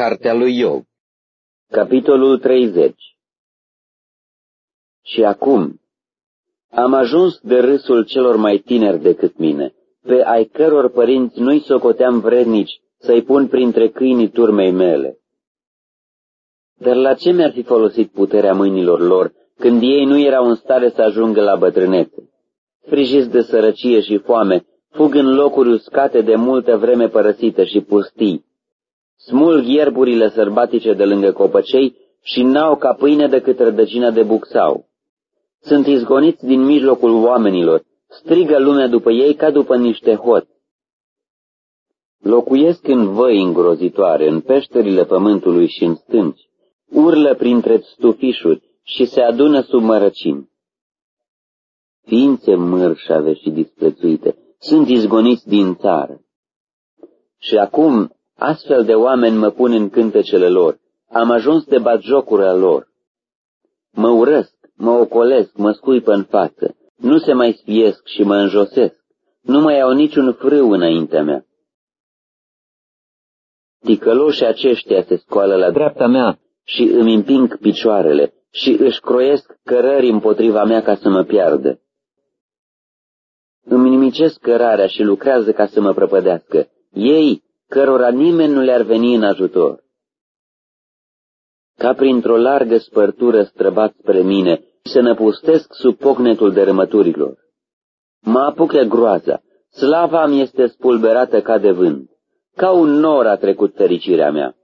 Cartea lui Iov Capitolul 30 Și acum am ajuns de râsul celor mai tineri decât mine, pe ai căror părinți nu-i socoteam vrednici să-i pun printre câinii turmei mele. Dar la ce mi-ar fi folosit puterea mâinilor lor, când ei nu erau în stare să ajungă la bătrânețe? Frijiți de sărăcie și foame, fug în locuri uscate de multă vreme părăsită și pustii. Smulg ierburile sărbatice de lângă copăcei și n-au ca pâine decât rădăcina de buxau. Sunt izgoniți din mijlocul oamenilor, strigă lumea după ei ca după niște hot. Locuiesc în văi îngrozitoare, în peșterile pământului și în stânci, urlă printre stufișuri și se adună sub mărăcini. Ființe mărșave și disprețuite, sunt izgoniți din țară. Și acum astfel de oameni mă pun în cântecele lor, am ajuns de batjocura lor. Mă urăsc, mă ocolesc, mă scuipă în față, nu se mai spiesc și mă înjosesc, nu mai au niciun frâu înaintea mea. Ticăloșii aceștia se scoală la dreapta mea și îmi împing picioarele și își croiesc cărări împotriva mea ca să mă piardă. Îmi nimicesc cărarea și lucrează ca să mă prăpădească. Ei, cărora nimeni nu le-ar veni în ajutor. Ca printr-o largă spărtură străbat spre mine, se năpustesc sub pocnetul dărâmăturilor. Mă apucă groaza, slava mi este spulberată ca de vânt, ca un nor a trecut fericirea mea.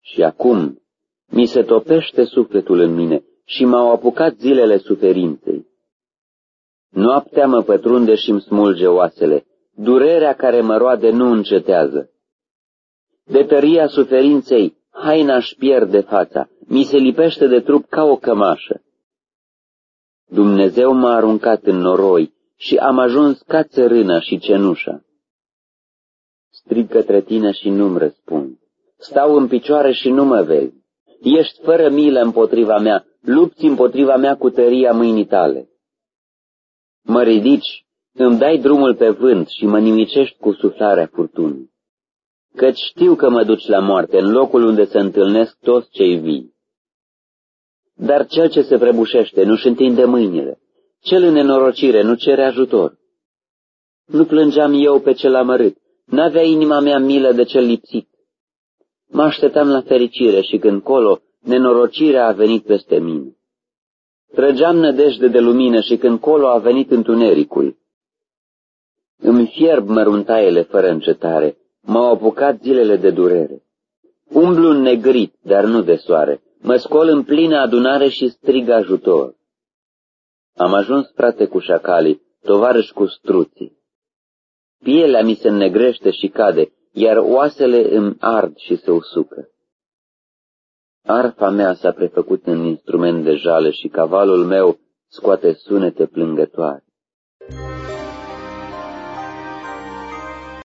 Și acum mi se topește sufletul în mine și m-au apucat zilele suferinței. Noaptea mă pătrunde și îmi smulge oasele, durerea care mă roade nu încetează. De tăria suferinței, haina își pierde fața, mi se lipește de trup ca o cămașă. Dumnezeu m-a aruncat în noroi și am ajuns ca țărâna și cenușa. Strig către tine și nu-mi răspund. Stau în picioare și nu mă vezi. Ești fără milă împotriva mea, lupți împotriva mea cu tăria mâinii tale. Mă ridici, îmi dai drumul pe vânt și mă nimicești cu suflarea furtunii. Căci știu că mă duci la moarte, în locul unde se întâlnesc toți cei vii. Dar cel ce se prăbușește nu-și întinde mâinile, cel în nenorocire nu cere ajutor. Nu plângeam eu pe cel amărât, n-avea inima mea milă de cel lipsit. Mă așteptam la fericire și când colo, nenorocirea a venit peste mine. Trăgeam nădejde de lumină și când colo a venit întunericul. Îmi fierb măruntaiele fără încetare, m-au apucat zilele de durere. Umblu negrit, dar nu de soare, mă scol în plină adunare și strig ajutor. Am ajuns, frate, cu șacalii, tovarăși cu struții. Pielea mi se negrește și cade, iar oasele îmi ard și se usucă. Arfa mea s-a prefăcut în instrument de jale și cavalul meu scoate sunete plângătoare.